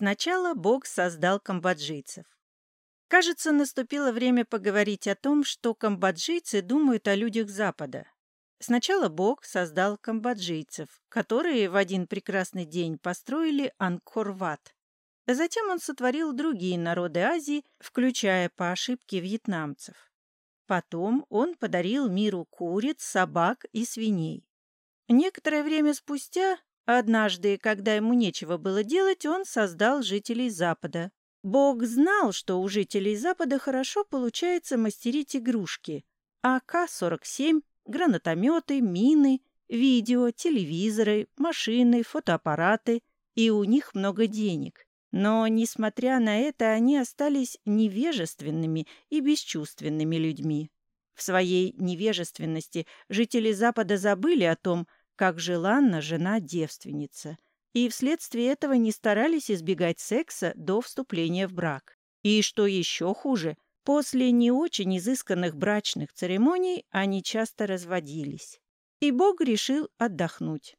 Сначала Бог создал камбоджийцев. Кажется, наступило время поговорить о том, что камбоджийцы думают о людях Запада. Сначала Бог создал камбоджийцев, которые в один прекрасный день построили Ангкор-Ват. Затем он сотворил другие народы Азии, включая по ошибке вьетнамцев. Потом он подарил миру куриц, собак и свиней. Некоторое время спустя, однажды, когда ему нечего было делать, он создал жителей Запада. Бог знал, что у жителей Запада хорошо получается мастерить игрушки. АК-47, гранатометы, мины, видео, телевизоры, машины, фотоаппараты, и у них много денег. Но, несмотря на это, они остались невежественными и бесчувственными людьми. В своей невежественности жители Запада забыли о том, как желанна жена-девственница, и вследствие этого не старались избегать секса до вступления в брак. И что еще хуже, после не очень изысканных брачных церемоний они часто разводились. И Бог решил отдохнуть.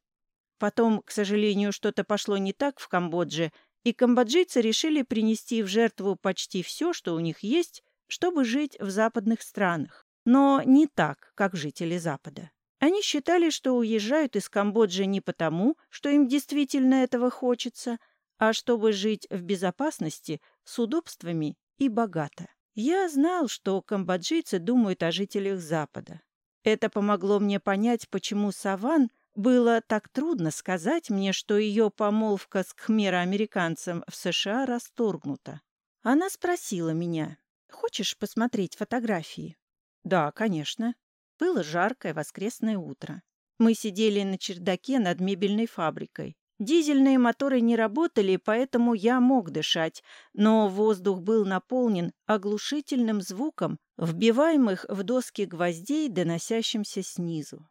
Потом, к сожалению, что-то пошло не так в Камбодже – и камбоджийцы решили принести в жертву почти все, что у них есть, чтобы жить в западных странах. Но не так, как жители Запада. Они считали, что уезжают из Камбоджи не потому, что им действительно этого хочется, а чтобы жить в безопасности, с удобствами и богато. Я знал, что камбоджийцы думают о жителях Запада. Это помогло мне понять, почему Саван было так трудно сказать мне, что ее помолвка с кхмероамериканцем в США расторгнута. Она спросила меня, «Хочешь посмотреть фотографии?» «Да, конечно». Было жаркое воскресное утро. Мы сидели на чердаке над мебельной фабрикой. Дизельные моторы не работали, поэтому я мог дышать, но воздух был наполнен оглушительным звуком, вбиваемых в доски гвоздей, доносящимся снизу.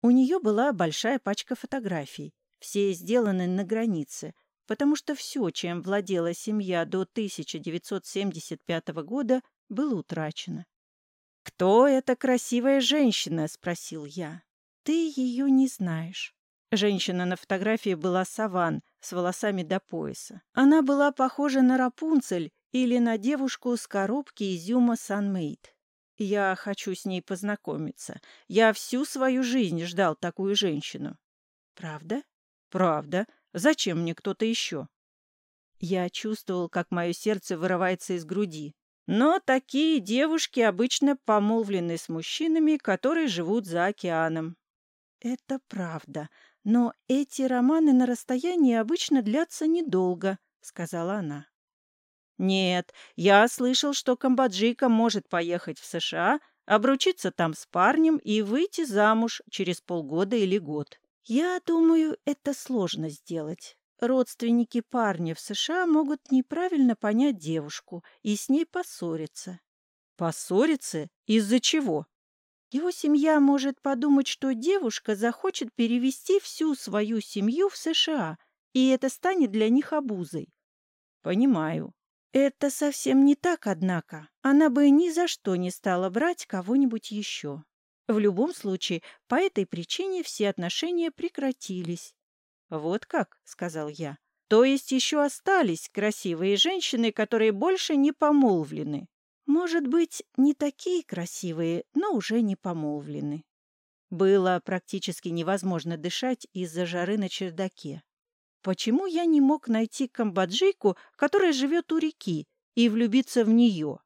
У нее была большая пачка фотографий, все сделаны на границе, потому что все, чем владела семья до 1975 года, было утрачено. «Кто эта красивая женщина?» — спросил я. «Ты ее не знаешь». Женщина на фотографии была Саван с волосами до пояса. Она была похожа на Рапунцель или на девушку с коробки изюма Санмейд. Я хочу с ней познакомиться. Я всю свою жизнь ждал такую женщину. Правда? Правда. Зачем мне кто-то еще? Я чувствовал, как мое сердце вырывается из груди. Но такие девушки обычно помолвлены с мужчинами, которые живут за океаном. Это правда. Но эти романы на расстоянии обычно длятся недолго, сказала она. Нет, я слышал, что камбоджийка может поехать в США, обручиться там с парнем и выйти замуж через полгода или год. Я думаю, это сложно сделать. Родственники парня в США могут неправильно понять девушку и с ней поссориться. Поссориться? Из-за чего? Его семья может подумать, что девушка захочет перевести всю свою семью в США, и это станет для них обузой. Понимаю. Это совсем не так, однако. Она бы ни за что не стала брать кого-нибудь еще. В любом случае, по этой причине все отношения прекратились. «Вот как», — сказал я. «То есть еще остались красивые женщины, которые больше не помолвлены?» «Может быть, не такие красивые, но уже не помолвлены». Было практически невозможно дышать из-за жары на чердаке. Почему я не мог найти камбоджийку, которая живет у реки, и влюбиться в нее?